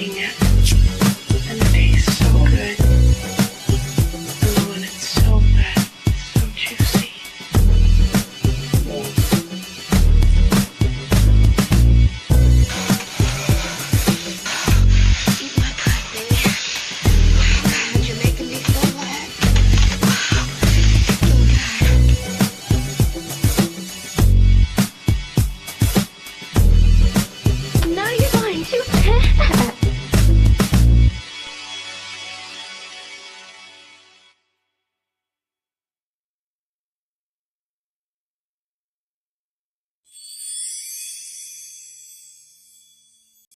looking.